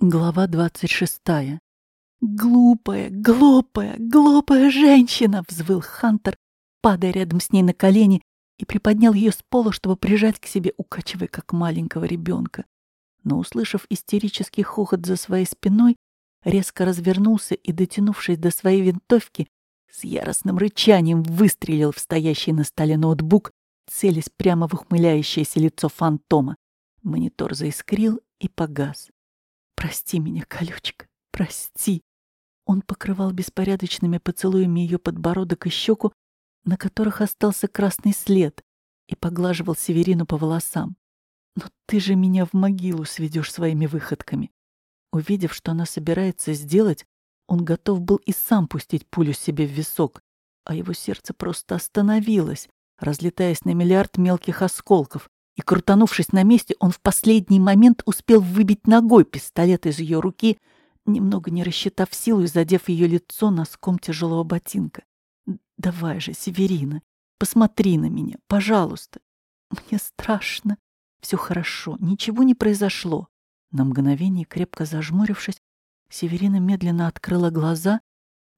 Глава двадцать шестая. «Глупая, глупая, глупая женщина!» — взвыл Хантер, падая рядом с ней на колени и приподнял ее с пола, чтобы прижать к себе, укачивая, как маленького ребенка. Но, услышав истерический хохот за своей спиной, резко развернулся и, дотянувшись до своей винтовки, с яростным рычанием выстрелил в стоящий на столе ноутбук, целясь прямо в ухмыляющееся лицо фантома. Монитор заискрил и погас. Прости меня, колючка, прости. Он покрывал беспорядочными поцелуями ее подбородок и щеку, на которых остался красный след, и поглаживал Северину по волосам. Но ты же меня в могилу сведешь своими выходками. Увидев, что она собирается сделать, он готов был и сам пустить пулю себе в висок, а его сердце просто остановилось, разлетаясь на миллиард мелких осколков, и, крутанувшись на месте, он в последний момент успел выбить ногой пистолет из ее руки, немного не рассчитав силу и задев ее лицо носком тяжелого ботинка. «Давай же, Северина, посмотри на меня, пожалуйста. Мне страшно. Все хорошо, ничего не произошло». На мгновение, крепко зажмурившись, Северина медленно открыла глаза,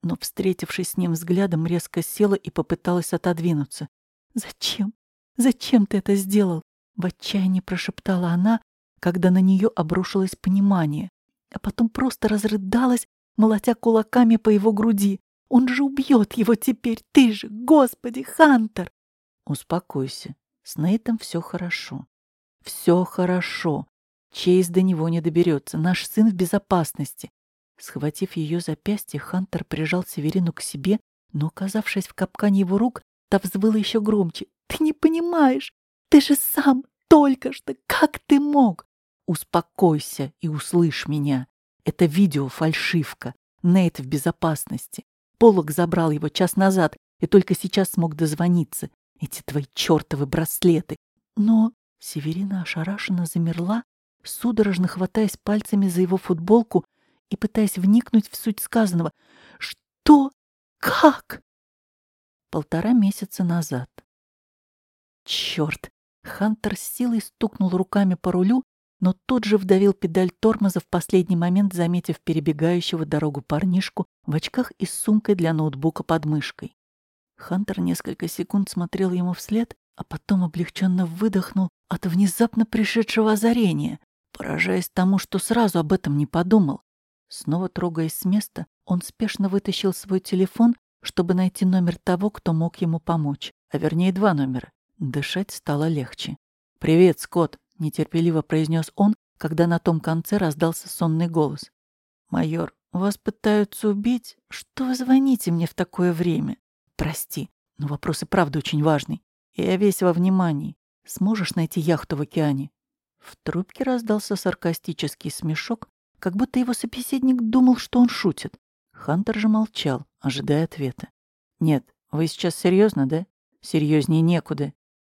но, встретившись с ним взглядом, резко села и попыталась отодвинуться. «Зачем? Зачем ты это сделал? В отчаянии прошептала она, когда на нее обрушилось понимание, а потом просто разрыдалась, молотя кулаками по его груди. «Он же убьет его теперь! Ты же, Господи, Хантер!» «Успокойся. С Нейтом все хорошо. Все хорошо. Чейз до него не доберется. Наш сын в безопасности». Схватив ее запястье, Хантер прижал Северину к себе, но, оказавшись в капкане его рук, та взвыла еще громче. «Ты не понимаешь! Ты же сам только что, как ты мог? Успокойся и услышь меня. Это видео фальшивка. Нейт в безопасности. Полок забрал его час назад и только сейчас смог дозвониться. Эти твои чертовы браслеты. Но Северина ошарашенно замерла, судорожно хватаясь пальцами за его футболку и пытаясь вникнуть в суть сказанного. Что? Как? Полтора месяца назад. Черт! Хантер с силой стукнул руками по рулю, но тут же вдавил педаль тормоза в последний момент, заметив перебегающего дорогу парнишку в очках и с сумкой для ноутбука под мышкой. Хантер несколько секунд смотрел ему вслед, а потом облегченно выдохнул от внезапно пришедшего озарения, поражаясь тому, что сразу об этом не подумал. Снова трогаясь с места, он спешно вытащил свой телефон, чтобы найти номер того, кто мог ему помочь, а вернее два номера. Дышать стало легче. «Привет, Скотт!» — нетерпеливо произнес он, когда на том конце раздался сонный голос. «Майор, вас пытаются убить? Что вы звоните мне в такое время? Прости, но вопрос и правда очень важный. Я весь во внимании. Сможешь найти яхту в океане?» В трубке раздался саркастический смешок, как будто его собеседник думал, что он шутит. Хантер же молчал, ожидая ответа. «Нет, вы сейчас серьезно, да? Серьезнее некуда.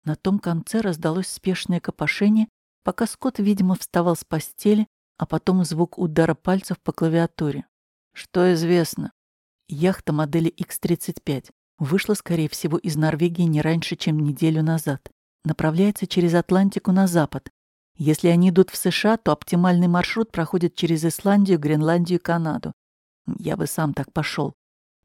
На том конце раздалось спешное копошение, пока Скотт, видимо, вставал с постели, а потом звук удара пальцев по клавиатуре. Что известно? Яхта модели X-35 вышла, скорее всего, из Норвегии не раньше, чем неделю назад. Направляется через Атлантику на запад. Если они идут в США, то оптимальный маршрут проходит через Исландию, Гренландию и Канаду. Я бы сам так пошел.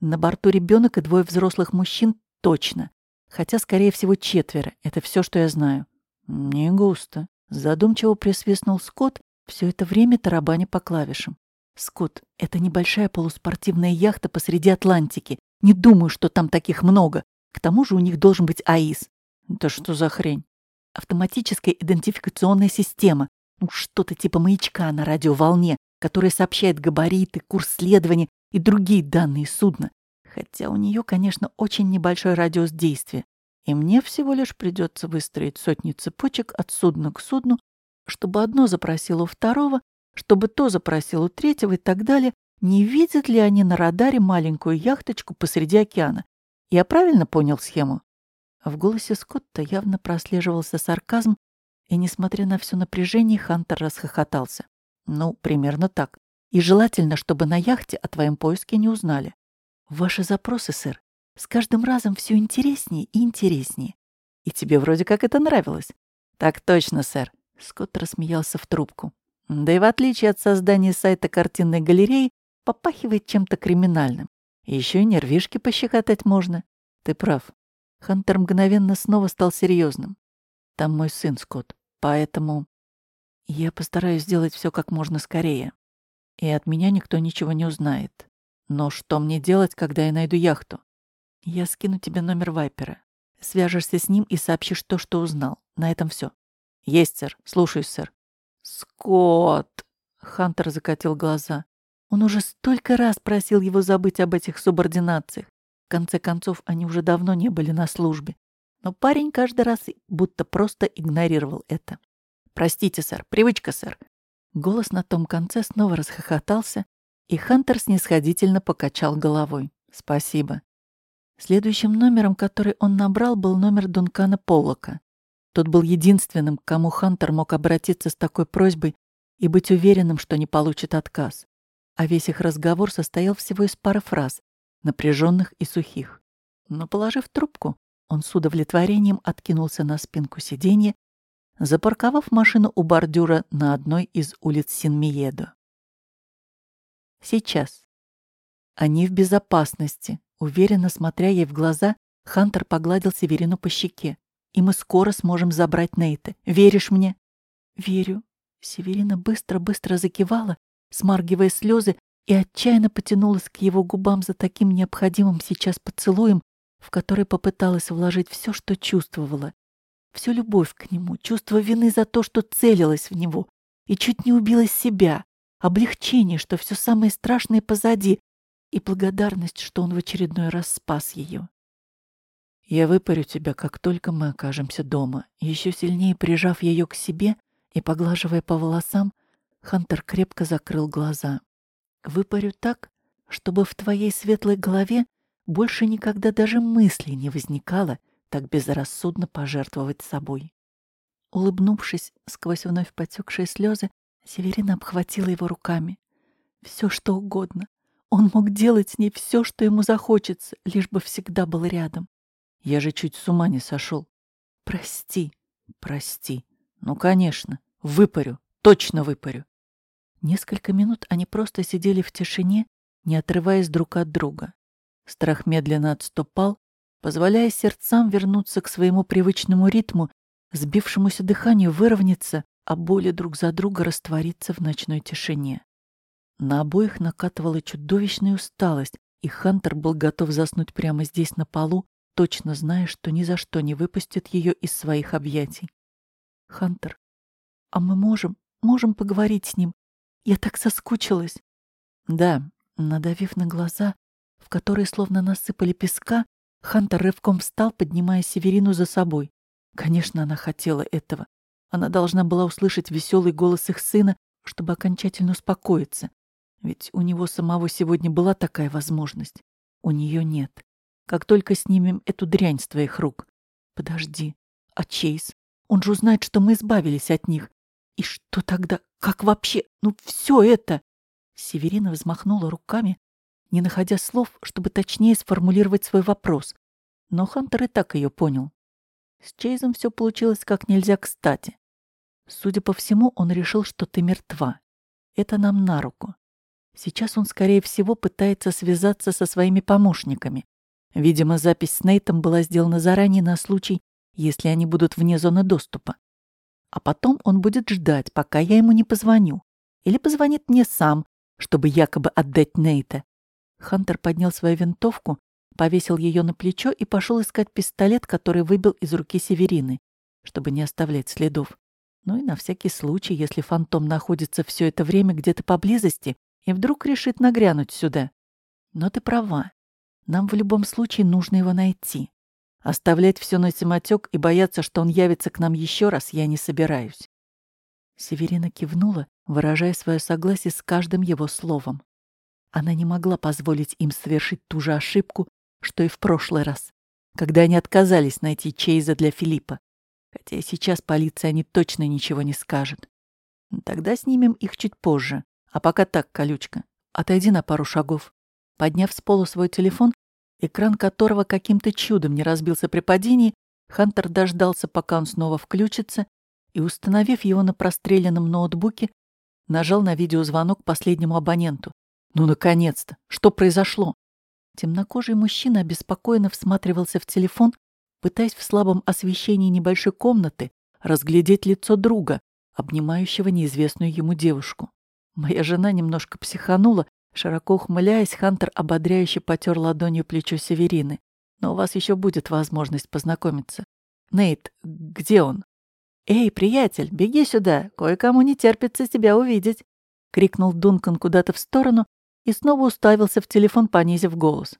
На борту ребенок и двое взрослых мужчин точно. Хотя, скорее всего, четверо. Это все, что я знаю. Не густо. Задумчиво присвистнул Скотт, все это время тарабаня по клавишам. Скотт, это небольшая полуспортивная яхта посреди Атлантики. Не думаю, что там таких много. К тому же у них должен быть АИС. Да что за хрень? Автоматическая идентификационная система. Ну, что-то типа маячка на радиоволне, которая сообщает габариты, курс следования и другие данные судна хотя у нее, конечно, очень небольшой радиус действия, и мне всего лишь придется выстроить сотни цепочек от судна к судну, чтобы одно запросило второго, чтобы то запросило третьего и так далее, не видят ли они на радаре маленькую яхточку посреди океана. Я правильно понял схему? В голосе Скотта явно прослеживался сарказм, и, несмотря на все напряжение, Хантер расхохотался. Ну, примерно так. И желательно, чтобы на яхте о твоем поиске не узнали. Ваши запросы, сэр, с каждым разом все интереснее и интереснее. И тебе вроде как это нравилось. Так точно, сэр. Скотт рассмеялся в трубку. Да и в отличие от создания сайта картинной галереи, попахивает чем-то криминальным. Еще и нервишки пощекотать можно. Ты прав. Хантер мгновенно снова стал серьезным. Там мой сын, Скотт. Поэтому я постараюсь сделать все как можно скорее. И от меня никто ничего не узнает. Но что мне делать, когда я найду яхту? Я скину тебе номер Вайпера. Свяжешься с ним и сообщишь то, что узнал. На этом все. Есть, сэр. Слушаюсь, сэр. Скотт! Хантер закатил глаза. Он уже столько раз просил его забыть об этих субординациях. В конце концов, они уже давно не были на службе. Но парень каждый раз будто просто игнорировал это. «Простите, сэр, привычка, сэр». Голос на том конце снова расхохотался, и Хантер снисходительно покачал головой. «Спасибо». Следующим номером, который он набрал, был номер Дункана Поллока. Тот был единственным, к кому Хантер мог обратиться с такой просьбой и быть уверенным, что не получит отказ. А весь их разговор состоял всего из пары фраз, напряженных и сухих. Но, положив трубку, он с удовлетворением откинулся на спинку сиденья, запарковав машину у бордюра на одной из улиц Синмиедо. Сейчас. Они в безопасности. Уверенно смотря ей в глаза, Хантер погладил Северину по щеке. И мы скоро сможем забрать Нейта. Веришь мне? Верю. Северина быстро-быстро закивала, смаргивая слезы, и отчаянно потянулась к его губам за таким необходимым сейчас поцелуем, в который попыталась вложить все, что чувствовала. Всю любовь к нему, чувство вины за то, что целилась в него, и чуть не убила себя, облегчение, что все самое страшное позади, и благодарность, что он в очередной раз спас ее. «Я выпарю тебя, как только мы окажемся дома», еще сильнее прижав ее к себе и поглаживая по волосам, Хантер крепко закрыл глаза. Выпарю так, чтобы в твоей светлой голове больше никогда даже мысли не возникало так безрассудно пожертвовать собой. Улыбнувшись сквозь вновь потекшие слезы, Северина обхватила его руками. Все, что угодно. Он мог делать с ней все, что ему захочется, лишь бы всегда был рядом. Я же чуть с ума не сошел. Прости, прости. Ну, конечно, выпарю, точно выпарю. Несколько минут они просто сидели в тишине, не отрываясь друг от друга. Страх медленно отступал, позволяя сердцам вернуться к своему привычному ритму, сбившемуся дыханию выровняться, а боли друг за друга раствориться в ночной тишине. На обоих накатывала чудовищная усталость, и Хантер был готов заснуть прямо здесь на полу, точно зная, что ни за что не выпустит ее из своих объятий. «Хантер, а мы можем, можем поговорить с ним? Я так соскучилась». «Да», надавив на глаза, в которые словно насыпали песка, Хантер рывком встал, поднимая Северину за собой. Конечно, она хотела этого. Она должна была услышать веселый голос их сына, чтобы окончательно успокоиться. Ведь у него самого сегодня была такая возможность. У нее нет. Как только снимем эту дрянь с твоих рук. Подожди. А Чейз? Он же узнает, что мы избавились от них. И что тогда? Как вообще? Ну, все это! Северина взмахнула руками, не находя слов, чтобы точнее сформулировать свой вопрос. Но Хантер и так ее понял. С Чейзом все получилось как нельзя кстати. Судя по всему, он решил, что ты мертва. Это нам на руку. Сейчас он, скорее всего, пытается связаться со своими помощниками. Видимо, запись с Нейтом была сделана заранее на случай, если они будут вне зоны доступа. А потом он будет ждать, пока я ему не позвоню. Или позвонит мне сам, чтобы якобы отдать Нейта. Хантер поднял свою винтовку, повесил ее на плечо и пошел искать пистолет, который выбил из руки Северины, чтобы не оставлять следов. Ну и на всякий случай, если фантом находится все это время где-то поблизости и вдруг решит нагрянуть сюда. Но ты права. Нам в любом случае нужно его найти. Оставлять все на самотек и бояться, что он явится к нам еще раз, я не собираюсь. Северина кивнула, выражая свое согласие с каждым его словом. Она не могла позволить им совершить ту же ошибку, что и в прошлый раз, когда они отказались найти Чейза для Филиппа. Хотя сейчас полиция они точно ничего не скажет. Тогда снимем их чуть позже. А пока так, колючка, отойди на пару шагов. Подняв с пола свой телефон, экран которого каким-то чудом не разбился при падении, Хантер дождался, пока он снова включится, и, установив его на простреленном ноутбуке, Нажал на видеозвонок последнему абоненту. Ну, наконец-то! Что произошло? Темнокожий мужчина обеспокоенно всматривался в телефон, пытаясь в слабом освещении небольшой комнаты разглядеть лицо друга, обнимающего неизвестную ему девушку. Моя жена немножко психанула, широко ухмыляясь, Хантер ободряюще потер ладонью плечо Северины. Но у вас еще будет возможность познакомиться. Нейт, где он? «Эй, приятель, беги сюда, кое-кому не терпится тебя увидеть!» — крикнул Дункан куда-то в сторону и снова уставился в телефон, понизив голос.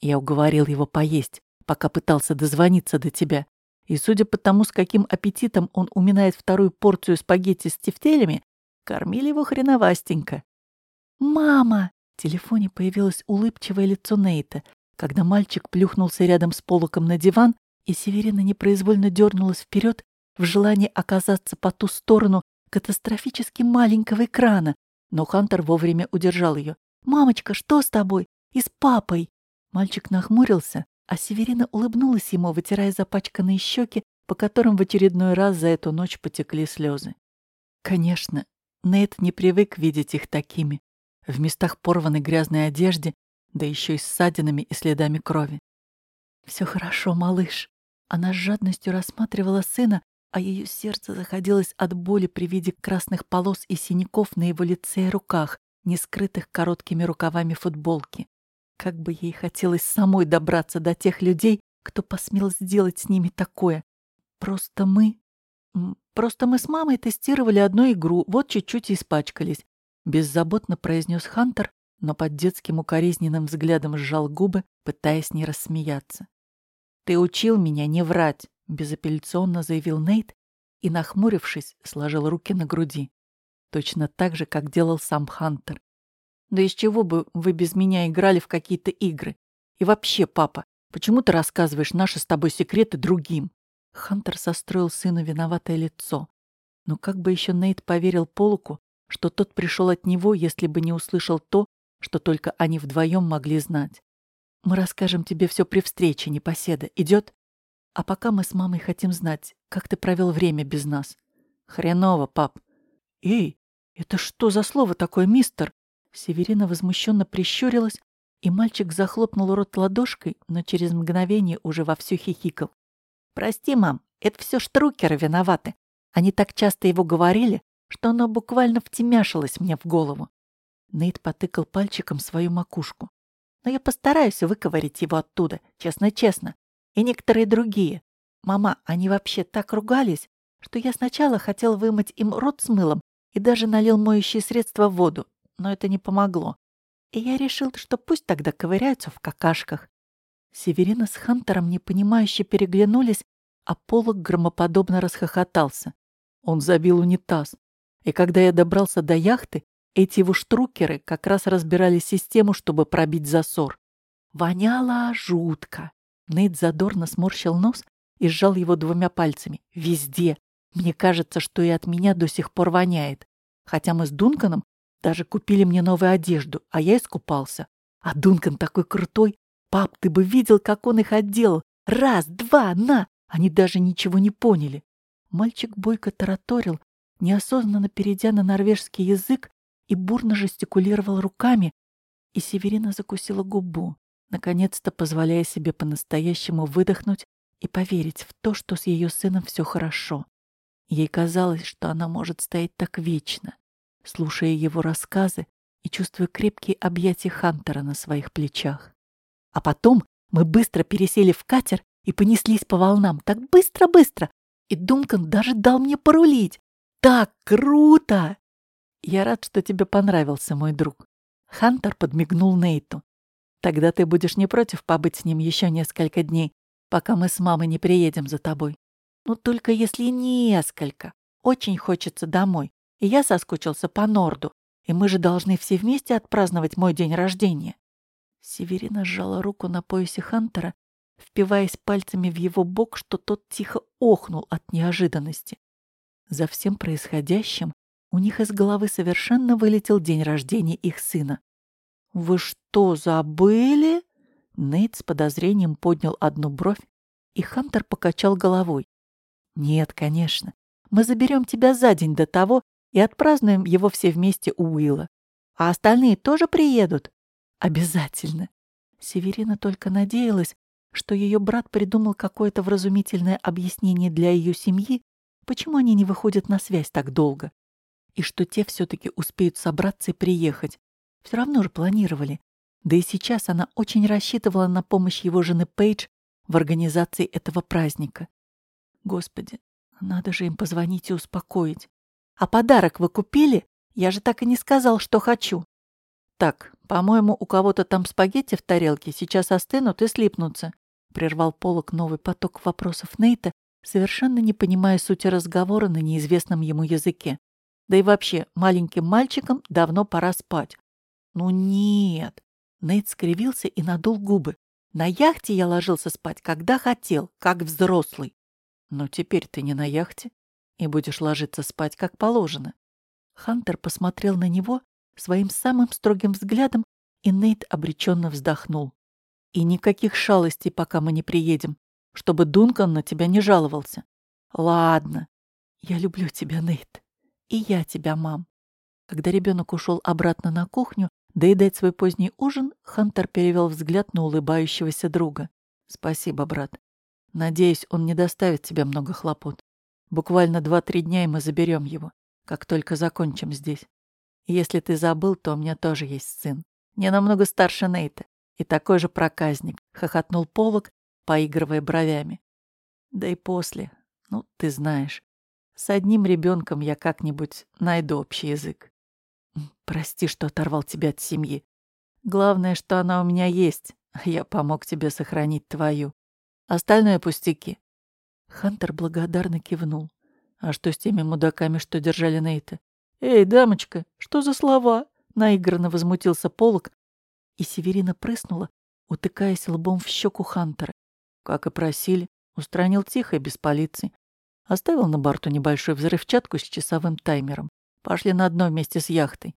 Я уговорил его поесть, пока пытался дозвониться до тебя. И судя по тому, с каким аппетитом он уминает вторую порцию спагетти с тефтелями, кормили его хреновастенько. «Мама!» В телефоне появилось улыбчивое лицо Нейта, когда мальчик плюхнулся рядом с полоком на диван, и Северина непроизвольно дернулась вперед в желании оказаться по ту сторону катастрофически маленького экрана, но Хантер вовремя удержал ее. «Мамочка, что с тобой? И с папой?» Мальчик нахмурился, а Северина улыбнулась ему, вытирая запачканные щеки, по которым в очередной раз за эту ночь потекли слезы. Конечно, Нейт не привык видеть их такими, в местах порванной грязной одежде, да еще и с ссадинами и следами крови. «Все хорошо, малыш». Она с жадностью рассматривала сына, а ее сердце заходилось от боли при виде красных полос и синяков на его лице и руках, не скрытых короткими рукавами футболки. Как бы ей хотелось самой добраться до тех людей, кто посмел сделать с ними такое. Просто мы... Просто мы с мамой тестировали одну игру, вот чуть-чуть испачкались. Беззаботно произнес Хантер, но под детским укоризненным взглядом сжал губы, пытаясь не рассмеяться. «Ты учил меня не врать», — безапелляционно заявил Нейт и, нахмурившись, сложил руки на груди. Точно так же, как делал сам Хантер. Да из чего бы вы без меня играли в какие-то игры? И вообще, папа, почему ты рассказываешь наши с тобой секреты другим?» Хантер состроил сыну виноватое лицо. Но как бы еще Нейт поверил Полуку, что тот пришел от него, если бы не услышал то, что только они вдвоем могли знать. «Мы расскажем тебе все при встрече, непоседа. Идет? А пока мы с мамой хотим знать, как ты провел время без нас». «Хреново, пап». «Эй, это что за слово такое, мистер?» Северина возмущенно прищурилась, и мальчик захлопнул рот ладошкой, но через мгновение уже вовсю хихикал. «Прости, мам, это все штрукеры виноваты. Они так часто его говорили, что оно буквально втемяшилось мне в голову». Нейт потыкал пальчиком свою макушку. «Но я постараюсь выковырить его оттуда, честно-честно. И некоторые другие. Мама, они вообще так ругались, что я сначала хотел вымыть им рот с мылом и даже налил моющее средство в воду, но это не помогло. И я решил, что пусть тогда ковыряются в какашках. Северина с Хантером непонимающе переглянулись, а Полок громоподобно расхохотался. Он забил унитаз. И когда я добрался до яхты, эти его штрукеры как раз разбирали систему, чтобы пробить засор. Воняло жутко. Нейт задорно сморщил нос и сжал его двумя пальцами. Везде. Мне кажется, что и от меня до сих пор воняет. Хотя мы с Дунканом даже купили мне новую одежду, а я искупался. А Дункан такой крутой. Пап, ты бы видел, как он их отделал. Раз, два, на! Они даже ничего не поняли. Мальчик бойко тараторил, неосознанно перейдя на норвежский язык и бурно жестикулировал руками, и Северина закусила губу, наконец-то позволяя себе по-настоящему выдохнуть и поверить в то, что с ее сыном все хорошо. Ей казалось, что она может стоять так вечно, слушая его рассказы и чувствуя крепкие объятия Хантера на своих плечах. А потом мы быстро пересели в катер и понеслись по волнам так быстро-быстро, и Дункан даже дал мне порулить. Так круто! Я рад, что тебе понравился, мой друг. Хантер подмигнул Нейту. Тогда ты будешь не против побыть с ним еще несколько дней, пока мы с мамой не приедем за тобой. Ну, только если несколько. Очень хочется домой. И я соскучился по Норду, и мы же должны все вместе отпраздновать мой день рождения. Северина сжала руку на поясе Хантера, впиваясь пальцами в его бок, что тот тихо охнул от неожиданности. За всем происходящим у них из головы совершенно вылетел день рождения их сына. «Вы что, забыли?» Нейт с подозрением поднял одну бровь, и Хантер покачал головой. «Нет, конечно. Мы заберем тебя за день до того, и отпразднуем его все вместе у Уилла. А остальные тоже приедут? Обязательно. Северина только надеялась, что ее брат придумал какое-то вразумительное объяснение для ее семьи, почему они не выходят на связь так долго, и что те все-таки успеют собраться и приехать. Все равно же планировали. Да и сейчас она очень рассчитывала на помощь его жены Пейдж в организации этого праздника. Господи, надо же им позвонить и успокоить. А подарок вы купили? Я же так и не сказал, что хочу. Так, по-моему, у кого-то там спагетти в тарелке сейчас остынут и слипнутся. Прервал Полок новый поток вопросов Нейта, совершенно не понимая сути разговора на неизвестном ему языке. Да и вообще, маленьким мальчикам давно пора спать. Ну нет. Нейт скривился и надул губы. На яхте я ложился спать, когда хотел, как взрослый. Но теперь ты не на яхте и будешь ложиться спать, как положено. Хантер посмотрел на него своим самым строгим взглядом, и Нейт обреченно вздохнул. И никаких шалостей, пока мы не приедем, чтобы Дункан на тебя не жаловался. Ладно. Я люблю тебя, Нейт. И я тебя, мам. Когда ребенок ушел обратно на кухню доедать свой поздний ужин, Хантер перевел взгляд на улыбающегося друга. Спасибо, брат. Надеюсь, он не доставит тебе много хлопот. Буквально два-три дня, и мы заберем его, как только закончим здесь. если ты забыл, то у меня тоже есть сын. Не намного старше Нейта и такой же проказник, хохотнул Полок, поигрывая бровями. Да и после, ну, ты знаешь, с одним ребенком я как-нибудь найду общий язык. Прости, что оторвал тебя от семьи. Главное, что она у меня есть, а я помог тебе сохранить твою. Остальное пустяки. Хантер благодарно кивнул. А что с теми мудаками, что держали Нейта? «Эй, дамочка, что за слова?» Наигранно возмутился Полок, и Северина прыснула, утыкаясь лбом в щеку Хантера. Как и просили, устранил тихо и без полиции. Оставил на борту небольшую взрывчатку с часовым таймером. Пошли на дно вместе с яхтой.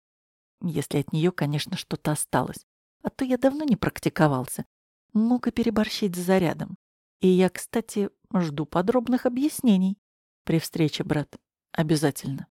Если от нее, конечно, что-то осталось. А то я давно не практиковался. Мог и переборщить с зарядом. И я, кстати, жду подробных объяснений. При встрече, брат. Обязательно.